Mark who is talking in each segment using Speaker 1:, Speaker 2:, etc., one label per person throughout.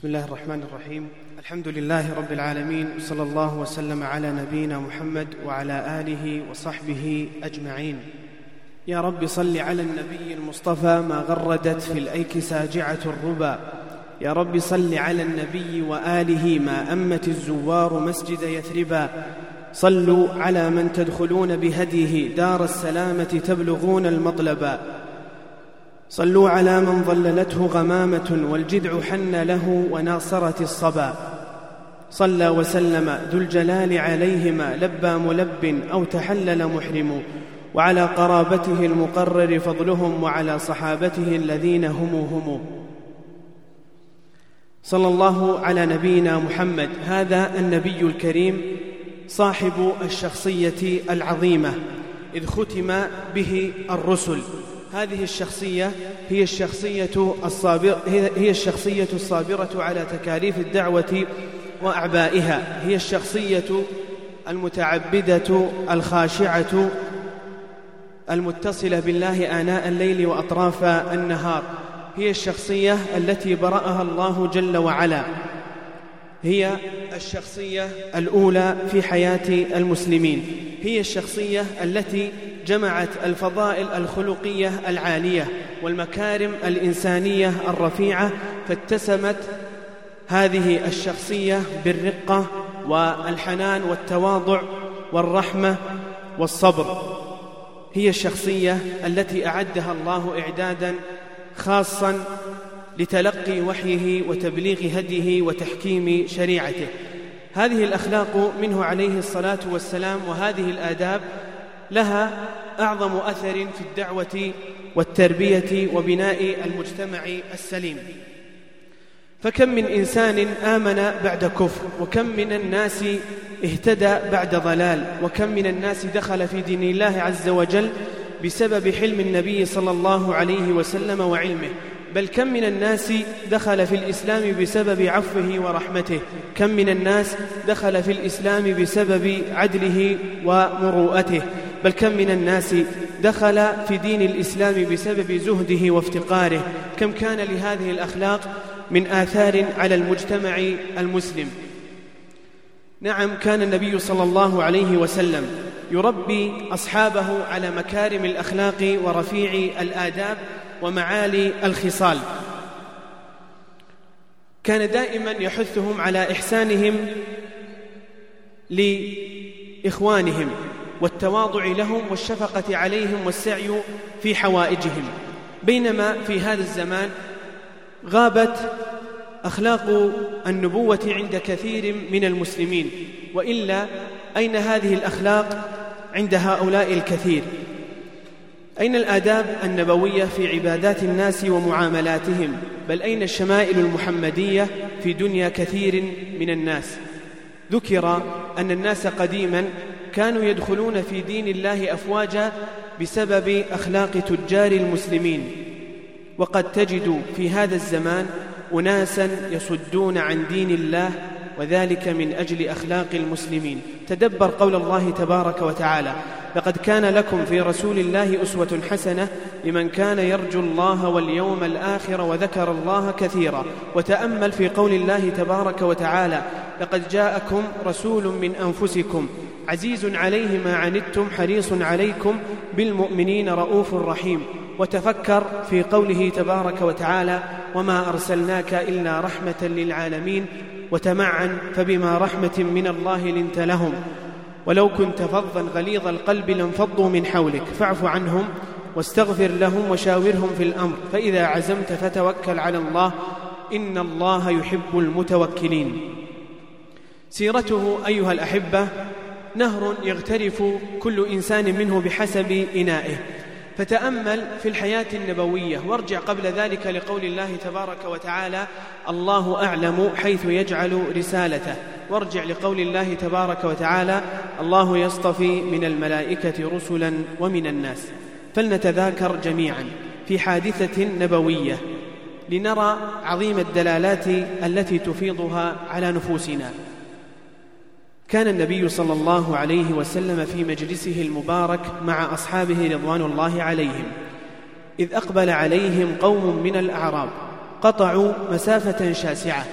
Speaker 1: بسم الله الرحمن الرحيم. الحمد لله رب العالمين صلى الله وسلم على نبينا محمد وعلى آله وصحبه أجمعين. يا رب صل على النبي المصطفى ما غردت في الأيك ساجعة الربا. يا رب صل على النبي وآله ما أمت الزوار مسجد يثربا. صلوا على من تدخلون بهديه دار السلامة تبلغون المطلبا. صلوا على من ظللته غمامة والجذع حن له وناصرت الصبا. صلى وسلم ذو الجلال عليهما لبى ملب أو تحلل محرم. وعلى قرابته المقرر فضلهم وعلى صحابته الذين هم هم. صلى الله على نبينا محمد. هذا النبي الكريم صاحب الشخصية العظيمة إذ ختم به الرسل. هذه الشخصية هي الشخصية الصابرة هي الشخصية الصابرة على تكاليف الدعوة وأعبائها. هي الشخصية المتعبدة الخاشعة المتصلة بالله آناء الليل وأطراف النهار. هي الشخصية التي برأها الله جل وعلا. هي الشخصية الأولى في حياة المسلمين. هي الشخصية التي جمعت الفضائل الخلقية العالية والمكارم الإنسانية الرفيعة فاتسمت هذه الشخصية بالرقة والحنان والتواضع والرحمة والصبر. هي الشخصية التي أعدها الله إعدادا خاصا لتلقي وحيه وتبليغ هديه وتحكيم شريعته. هذه الأخلاق منه عليه الصلاة والسلام وهذه الآداب لها أعظم أثر في الدعوة والتربية وبناء المجتمع السليم. فكم من إنسان آمن بعد كفر وكم من الناس اهتدى بعد ضلال وكم من الناس دخل في دين الله عز وجل بسبب حلم النبي صلى الله عليه وسلم وعلمه. بل كم من الناس دخل في الإسلام بسبب عفوه ورحمته. كم من الناس دخل في الإسلام بسبب عدله ومروءته. بل كم من الناس دخل في دين الإسلام بسبب زهده وافتقاره. كم كان لهذه الأخلاق من آثار على المجتمع المسلم. نعم كان النبي صلى الله عليه وسلم يربي أصحابه على مكارم الأخلاق ورفيع الآداب ومعالي الخصال. كان دائما يحثهم على إحسانهم لإخوانهم. والتواضع لهم والشفقة عليهم والسعي في حوائجهم. بينما في هذا الزمان غابت أخلاق النبوة عند كثير من المسلمين وإلا أين هذه الأخلاق عند هؤلاء الكثير؟ أين الآداب النبوية في عبادات الناس ومعاملاتهم؟ بل أين الشمائل المحمدية في دنيا كثير من الناس؟ ذكر أن الناس قديما كانوا يدخلون في دين الله أفواجا بسبب أخلاق تجار المسلمين. وقد تجد في هذا الزمان أناسا يصدون عن دين الله وذلك من أجل أخلاق المسلمين. تدبر قول الله تبارك وتعالى لقد كان لكم في رسول الله أسوة حسنة لمن كان يرجو الله واليوم الآخر وذكر الله كثيرا. وتأمل في قول الله تبارك وتعالى لقد جاءكم رسول من أنفسكم عزيز عليه ما عنتم حريص عليكم بالمؤمنين رؤوف رحيم. وتفكر في قوله تبارك وتعالى وما أرسلناك إلا رحمة للعالمين وتمعن فبما رحمة من الله لنت لهم. ولو كنت فظا غليظ القلب لانفضوا من حولك. فاعف عنهم واستغفر لهم وشاورهم في الأمر. فإذا عزمت فتوكل على الله إن الله يحب المتوكلين. سيرته أيها الأحبة نهر يغترف كل إنسان منه بحسب إنائه. فتأمل في الحياة النبوية وارجع قبل ذلك لقول الله تبارك وتعالى الله أعلم حيث يجعل رسالته. وارجع لقول الله تبارك وتعالى الله يصطفي من الملائكة رسلا ومن الناس. فلنتذاكر جميعا في حادثة نبوية لنرى عظيم الدلالات التي تفيضها على نفوسنا. كان النبي صلى الله عليه وسلم في مجلسه المبارك مع أصحابه رضوان الله عليهم. إذ أقبل عليهم قوم من الأعراب قطعوا مسافة شاسعة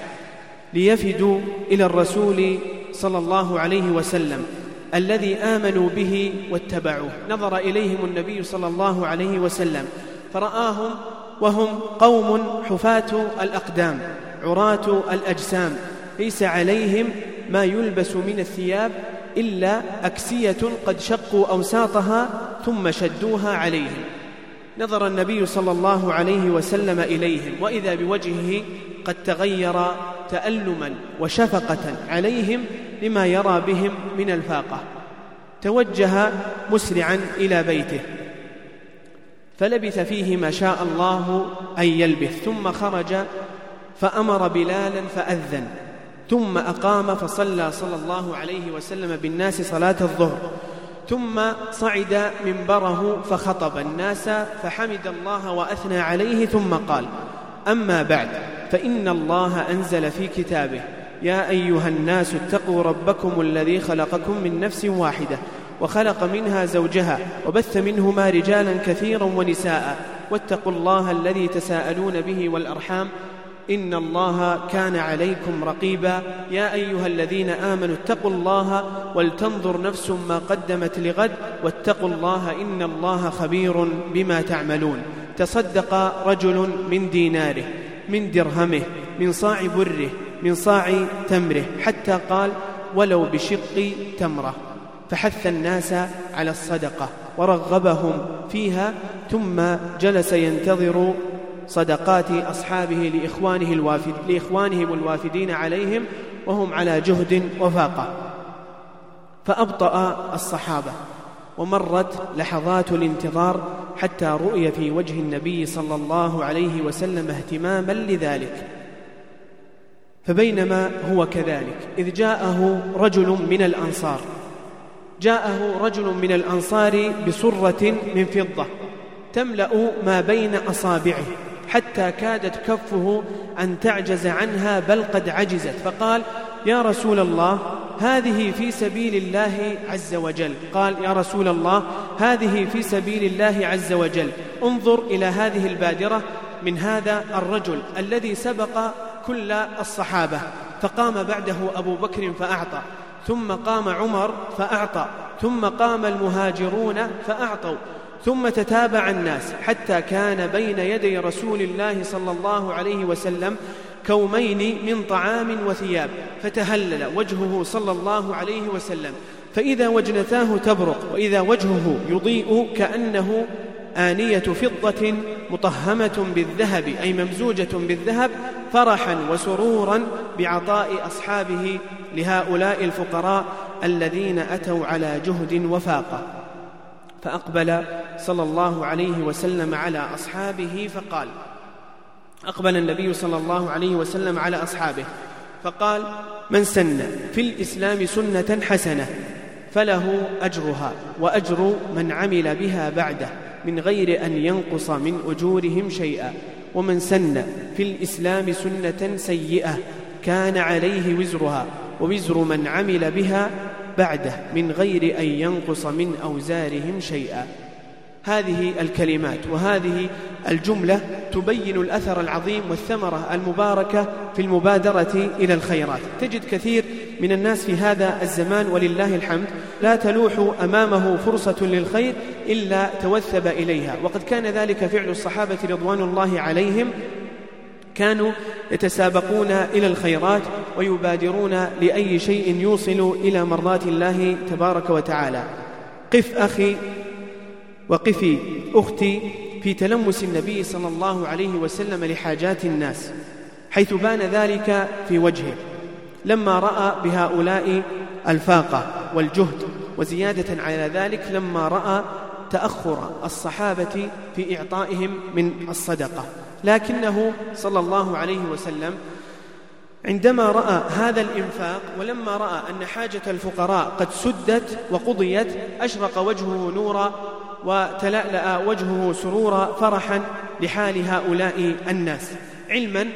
Speaker 1: ليفدوا إلى الرسول صلى الله عليه وسلم الذي آمنوا به واتبعوه. نظر إليهم النبي صلى الله عليه وسلم فرآهم وهم قوم حفاة الأقدام عراة الأجسام ليس عليهم ما يلبس من الثياب إلا أكسية قد شقوا أوساطها ثم شدوها عليهم. نظر النبي صلى الله عليه وسلم إليهم وإذا بوجهه قد تغير تألما وشفقة عليهم لما يرى بهم من الفاقة. توجه مسرعا إلى بيته. فلبث فيه ما شاء الله أن يلبث ثم خرج فأمر بلالا فأذن. ثم أقام فصلى صلى الله عليه وسلم بالناس صلاة الظهر. ثم صعد منبره فخطب الناس فحمد الله وأثنى عليه ثم قال أما بعد فإن الله أنزل في كتابه يا أيها الناس اتقوا ربكم الذي خلقكم من نفس واحدة وخلق منها زوجها وبث منهما رجالا كثيرا ونساء واتقوا الله الذي تساءلون به والأرحام إن الله كان عليكم رقيبا. يا أيها الذين آمنوا اتقوا الله ولتنظر نفس ما قدمت لغد واتقوا الله إن الله خبير بما تعملون. تصدق رجل من ديناره من درهمه من صاع بره من صاع تمره حتى قال ولو بشق تمره. فحث الناس على الصدقة ورغبهم فيها ثم جلس ينتظر صدقات أصحابه لإخوانه الوافد لإخوانهم الوافدين عليهم وهم على جهد وفاقة فأبطأ الصحابة ومرت لحظات الانتظار حتى رؤي في وجه النبي صلى الله عليه وسلم اهتماما لذلك. فبينما هو كذلك إذ جاءه رجل من الأنصار جاءه رجل من الأنصار بصرة من فضة تملأ ما بين أصابعه. حتى كادت كفه أن تعجز عنها بل قد عجزت. فقال يا رسول الله هذه في سبيل الله عز وجل. قال يا رسول الله هذه في سبيل الله عز وجل. انظر إلى هذه البادرة من هذا الرجل الذي سبق كل الصحابة. فقام بعده أبو بكر فأعطى ثم قام عمر فأعطى ثم قام المهاجرون فأعطوا. ثم تتابع الناس حتى كان بين يدي رسول الله صلى الله عليه وسلم كومين من طعام وثياب فتهلل وجهه صلى الله عليه وسلم. فإذا وجنتاه تبرق وإذا وجهه يضيء كأنه آنية فضة مطهمة بالذهب أي ممزوجة بالذهب فرحا وسرورا بعطاء أصحابه لهؤلاء الفقراء الذين أتوا على جهد وفاقة. فأقبل صلى الله عليه وسلم على أصحابه فقال أقبل النبي صلى الله عليه وسلم على أصحابه فقال من سن في الإسلام سنة حسنة فله أجرها وأجر من عمل بها بعده من غير أن ينقص من أجورهم شيئا ومن سن في الإسلام سنة سيئة كان عليه وزرها ووزر من عمل بها بعده من غير أن ينقص من أوزارهم شيئا. هذه الكلمات وهذه الجملة تبين الأثر العظيم والثمرة المباركة في المبادرة إلى الخيرات. تجد كثير من الناس في هذا الزمان ولله الحمد لا تلوح أمامه فرصة للخير إلا توثب إليها. وقد كان ذلك فعل الصحابة رضوان الله عليهم كانوا يتسابقون إلى الخيرات ويبادرون لأي شيء يوصل إلى مرضات الله تبارك وتعالى. قف أخي وقفي أختي في تلمس النبي صلى الله عليه وسلم لحاجات الناس حيث بان ذلك في وجهه. لما رأى بهؤلاء الفاقة والجهد وزيادة على ذلك لما رأى تأخر الصحابة في إعطائهم من الصدقة. لكنه صلى الله عليه وسلم عندما رأى هذا الإنفاق ولما رأى أن حاجة الفقراء قد سدت وقضيت أشرق وجهه نورا وتلألأ وجهه سرورا فرحا لحال هؤلاء الناس. علما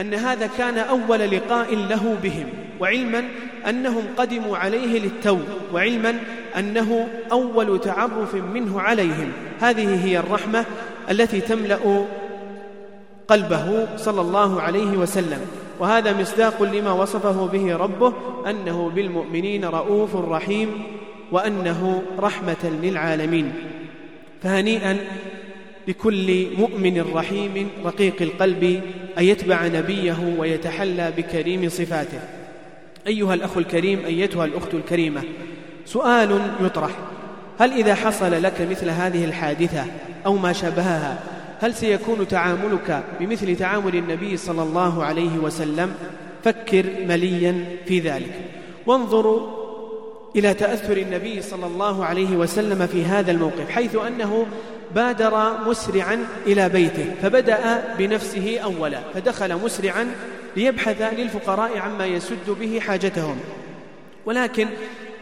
Speaker 1: أن هذا كان أول لقاء له بهم وعلما أنهم قدموا عليه للتو وعلما أنه أول تعرف منه عليهم. هذه هي الرحمة التي تملأ قلبه صلى الله عليه وسلم. وهذا مصداق لما وصفه به ربه أنه بالمؤمنين رؤوف رحيم وأنه رحمة للعالمين. فهنيئا لكل مؤمن رحيم رقيق القلب أن يتبع نبيه ويتحلى بكريم صفاته. أيها الأخ الكريم أيتها الأخت الكريمة سؤال يطرح. هل إذا حصل لك مثل هذه الحادثة أو ما شابهها هل سيكون تعاملك بمثل تعامل النبي صلى الله عليه وسلم؟ فكر مليا في ذلك. وانظروا إلى تأثر النبي صلى الله عليه وسلم في هذا الموقف حيث أنه بادر مسرعا إلى بيته فبدأ بنفسه أولا فدخل مسرعا ليبحث للفقراء عما يسد به حاجتهم. ولكن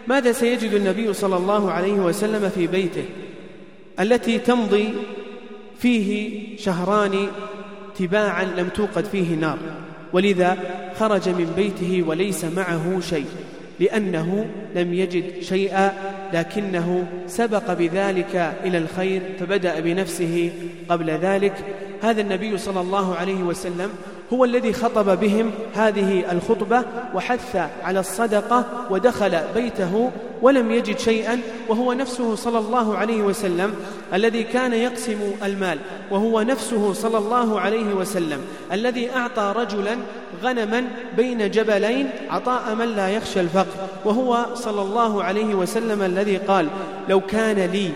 Speaker 1: ماذا سيجد النبي صلى الله عليه وسلم في بيته؟ التي تمضي فيه شهران تباعا لم توقد فيه نار ولذا خرج من بيته وليس معه شيء لأنه لم يجد شيئا لكنه سبق بذلك إلى الخير فبدأ بنفسه قبل ذلك. هذا النبي صلى الله عليه وسلم هو الذي خطب بهم هذه الخطبة وحث على الصدقة ودخل بيته ولم يجد شيئا وهو نفسه صلى الله عليه وسلم الذي كان يقسم المال وهو نفسه صلى الله عليه وسلم الذي أعطى رجلا غنما بين جبلين عطاء من لا يخشى الفقر وهو صلى الله عليه وسلم الذي قال لو كان لي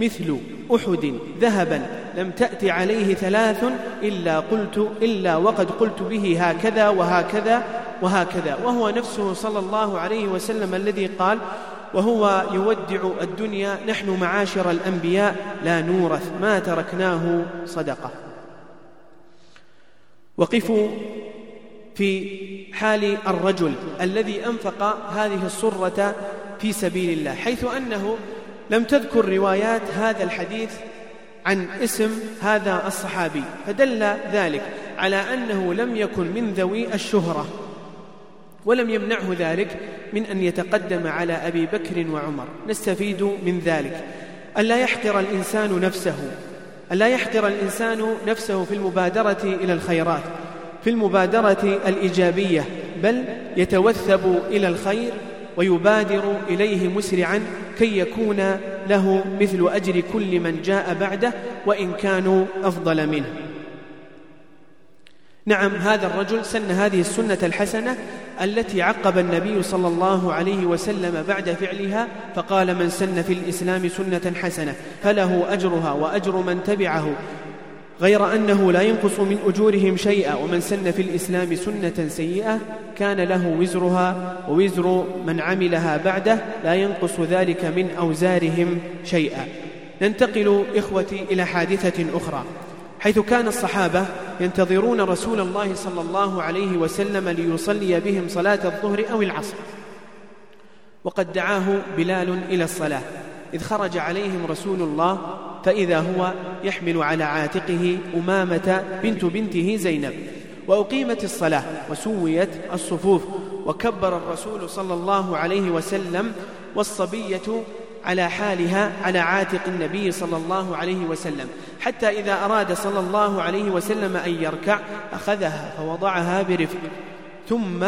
Speaker 1: مثل أحد ذهبا لم تأت عليه ثلاث إلا قلت إلا وقد قلت به هكذا وهكذا وهكذا. وهو نفسه صلى الله عليه وسلم الذي قال وهو يودع الدنيا نحن معاشر الأنبياء لا نورث ما تركناه صدقة. وقفوا في حال الرجل الذي أنفق هذه الصرة في سبيل الله حيث أنه لم تذكر روايات هذا الحديث عن اسم هذا الصحابي فدل ذلك على أنه لم يكن من ذوي الشهرة ولم يمنعه ذلك من أن يتقدم على أبي بكر وعمر. نستفيد من ذلك. ألا يحقر الإنسان نفسه ألا يحقر الإنسان نفسه في المبادرة إلى الخيرات في المبادرة الإيجابية بل يتوثب إلى الخير ويبادر إليه مسرعا كي يكون له مثل أجر كل من جاء بعده وإن كانوا أفضل منه. نعم هذا الرجل سن هذه السنة الحسنة التي عقب النبي صلى الله عليه وسلم بعد فعلها فقال من سن في الإسلام سنة حسنة فله أجرها وأجر من تبعه. غير أنه لا ينقص من أجورهم شيئا ومن سن في الإسلام سنة سيئة كان له وزرها ووزر من عملها بعده لا ينقص ذلك من أوزارهم شيئا. ننتقل إخوتي إلى حادثة أخرى. حيث كان الصحابة ينتظرون رسول الله صلى الله عليه وسلم ليصلي بهم صلاة الظهر أو العصر. وقد دعاه بلال إلى الصلاة. إذ خرج عليهم رسول الله فإذا هو يحمل على عاتقه أمامة بنت بنته زينب وأقيمت الصلاة وسويت الصفوف وكبر الرسول صلى الله عليه وسلم والصبية على حالها على عاتق النبي صلى الله عليه وسلم حتى إذا أراد صلى الله عليه وسلم أن يركع أخذها فوضعها برفق. ثم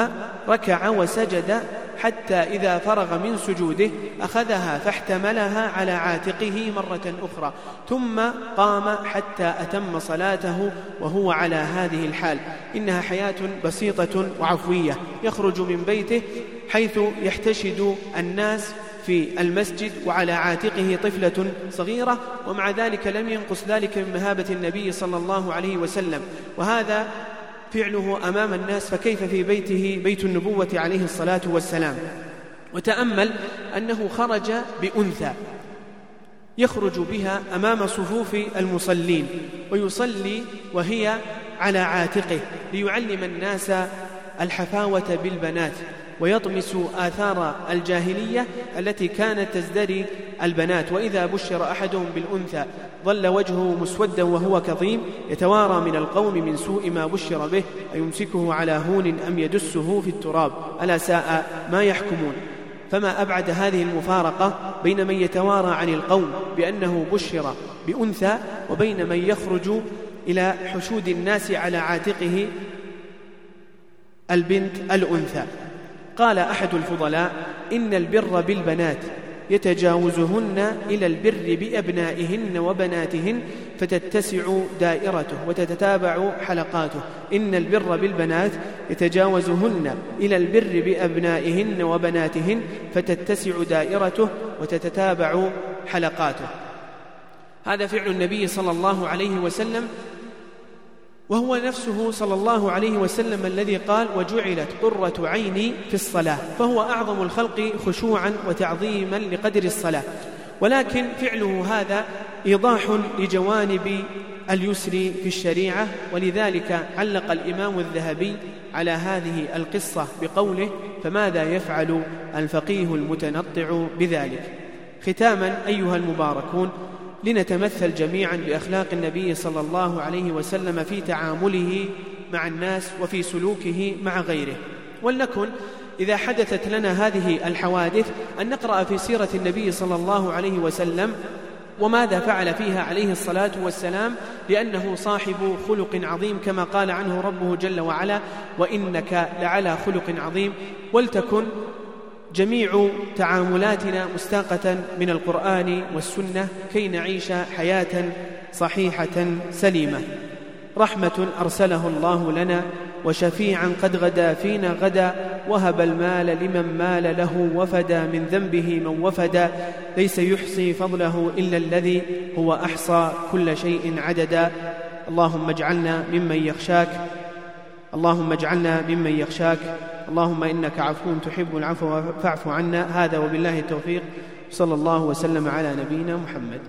Speaker 1: ركع وسجد حتى إذا فرغ من سجوده أخذها فاحتملها على عاتقه مرة أخرى ثم قام حتى أتم صلاته وهو على هذه الحال. إنها حياة بسيطة وعفوية يخرج من بيته حيث يحتشد الناس في المسجد وعلى عاتقه طفلة صغيرة ومع ذلك لم ينقص ذلك من مهابة النبي صلى الله عليه وسلم. وهذا فعله أمام الناس فكيف في بيته؟ بيت النبوة عليه الصلاة والسلام. وتأمل أنه خرج بأنثى يخرج بها أمام صفوف المصلين ويصلي وهي على عاتقه ليعلم الناس الحفاوة بالبنات. ويطمس آثار الجاهلية التي كانت تزدري البنات. وإذا بشر أحدهم بالأنثى ظل وجهه مسودا وهو كظيم يتوارى من القوم من سوء ما بشر به أيمسكه على هون أم يدسه في التراب؟ ألا ساء ما يحكمون؟ فما أبعد هذه المفارقة بين من يتوارى عن القوم بأنه بشر بأنثى وبين من يخرج إلى حشود الناس على عاتقه البنت الأنثى. قال أحد الفضلاء إن البر بالبنات يتجاوزهن إلى البر بأبنائهن وبناتهن فتتسع دائرته وتتتابع حلقاته. إن البر بالبنات يتجاوزهن إلى البر بأبنائهن وبناتهن فتتسع دائرته وتتتابع حلقاته. هذا فعل النبي صلى الله عليه وسلم وهو نفسه صلى الله عليه وسلم الذي قال وجعلت قرة عيني في الصلاة فهو أعظم الخلق خشوعا وتعظيما لقدر الصلاة. ولكن فعله هذا إيضاح لجوانب اليسر في الشريعة ولذلك علق الإمام الذهبي على هذه القصة بقوله فماذا يفعل الفقيه المتنطع بذلك؟ ختاما أيها المباركون لنتمثل جميعا بأخلاق النبي صلى الله عليه وسلم في تعامله مع الناس وفي سلوكه مع غيره. ولنكن إذا حدثت لنا هذه الحوادث أن نقرأ في سيرة النبي صلى الله عليه وسلم وماذا فعل فيها عليه الصلاة والسلام لأنه صاحب خلق عظيم كما قال عنه ربه جل وعلا وإنك لعلى خلق عظيم. ولتكن جميع تعاملاتنا مستاقة من القرآن والسنة كي نعيش حياة صحيحة سليمة. رحمة أرسله الله لنا وشفيعا قد غدا فينا غدا وهب المال لمن مال له وفدا من ذنبه من وفدا. ليس يحصي فضله إلا الذي هو أحصى كل شيء عددا. اللهم اجعلنا ممن يخشاك اللهم اجعلنا ممن يخشاك. اللهم إنك عفو تحب العفو فاعف عنا. هذا وبالله التوفيق. صلى الله وسلم على نبينا محمد.